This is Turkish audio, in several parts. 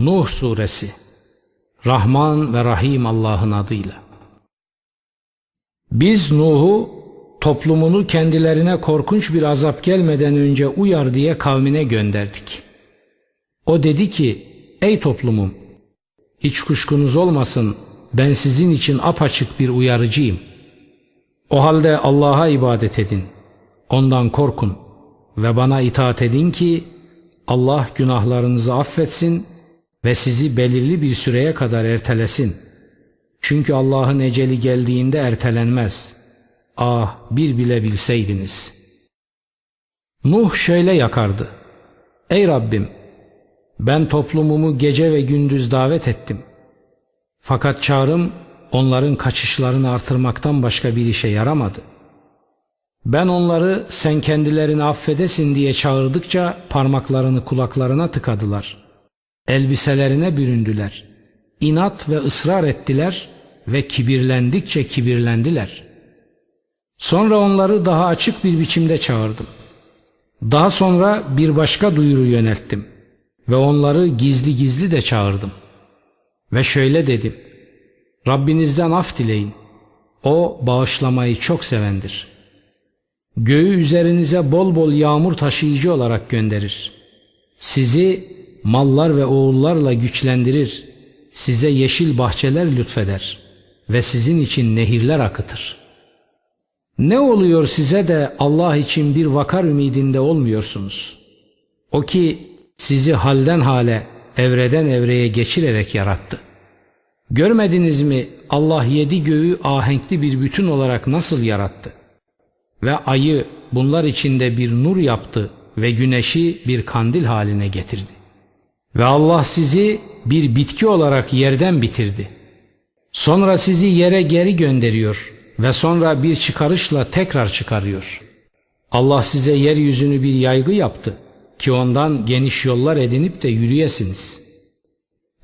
Nuh Suresi Rahman ve Rahim Allah'ın adıyla Biz Nuh'u toplumunu kendilerine korkunç bir azap gelmeden önce uyar diye kavmine gönderdik. O dedi ki, ey toplumum, hiç kuşkunuz olmasın ben sizin için apaçık bir uyarıcıyım. O halde Allah'a ibadet edin, ondan korkun ve bana itaat edin ki Allah günahlarınızı affetsin ve sizi belirli bir süreye kadar ertelesin. Çünkü Allah'ın eceli geldiğinde ertelenmez. Ah bir bile bilseydiniz. Nuh şöyle yakardı. Ey Rabbim ben toplumumu gece ve gündüz davet ettim. Fakat çağrım onların kaçışlarını artırmaktan başka bir işe yaramadı. Ben onları sen kendilerini affedesin diye çağırdıkça parmaklarını kulaklarına tıkadılar. Elbiselerine büründüler. İnat ve ısrar ettiler ve kibirlendikçe kibirlendiler. Sonra onları daha açık bir biçimde çağırdım. Daha sonra bir başka duyuru yönelttim ve onları gizli gizli de çağırdım. Ve şöyle dedim. Rabbinizden af dileyin. O bağışlamayı çok sevendir. Göğü üzerinize bol bol yağmur taşıyıcı olarak gönderir. Sizi mallar ve oğullarla güçlendirir. Size yeşil bahçeler lütfeder ve sizin için nehirler akıtır. Ne oluyor size de Allah için bir vakar ümidinde olmuyorsunuz? O ki sizi halden hale, evreden evreye geçirerek yarattı. Görmediniz mi Allah yedi göğü ahenkli bir bütün olarak nasıl yarattı? Ve ayı bunlar içinde bir nur yaptı ve güneşi bir kandil haline getirdi. Ve Allah sizi bir bitki olarak yerden bitirdi. Sonra sizi yere geri gönderiyor ve sonra bir çıkarışla tekrar çıkarıyor. Allah size yeryüzünü bir yaygı yaptı ki ondan geniş yollar edinip de yürüyesiniz.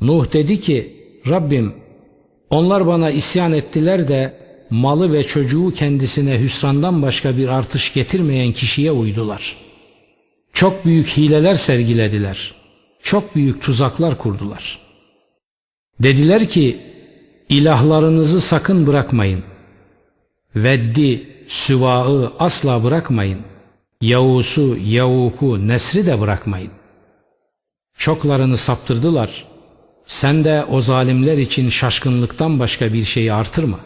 Nuh dedi ki Rabbim onlar bana isyan ettiler de malı ve çocuğu kendisine hüsrandan başka bir artış getirmeyen kişiye uydular. Çok büyük hileler sergilediler. Çok büyük tuzaklar kurdular. Dediler ki ilahlarınızı sakın bırakmayın. Veddi, Süva'ı asla bırakmayın. Yavus'u, Yavuk'u, Nesri de bırakmayın. Çoklarını saptırdılar. Sen de o zalimler için şaşkınlıktan başka bir şeyi artırma.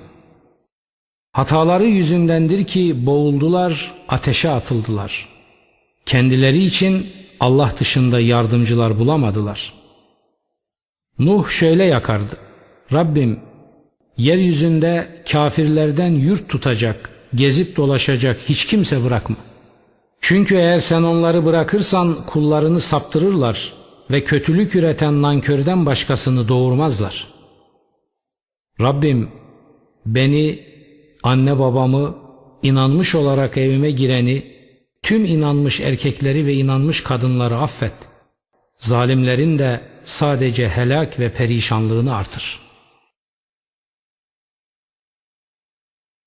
Hataları yüzündendir ki boğuldular, ateşe atıldılar. Kendileri için Allah dışında yardımcılar bulamadılar. Nuh şöyle yakardı. Rabbim yeryüzünde kafirlerden yurt tutacak, gezip dolaşacak hiç kimse bırakma. Çünkü eğer sen onları bırakırsan kullarını saptırırlar ve kötülük üreten nankörden başkasını doğurmazlar. Rabbim beni, anne babamı, inanmış olarak evime gireni, tüm inanmış erkekleri ve inanmış kadınları affet. Zalimlerin de sadece helak ve perişanlığını artır.''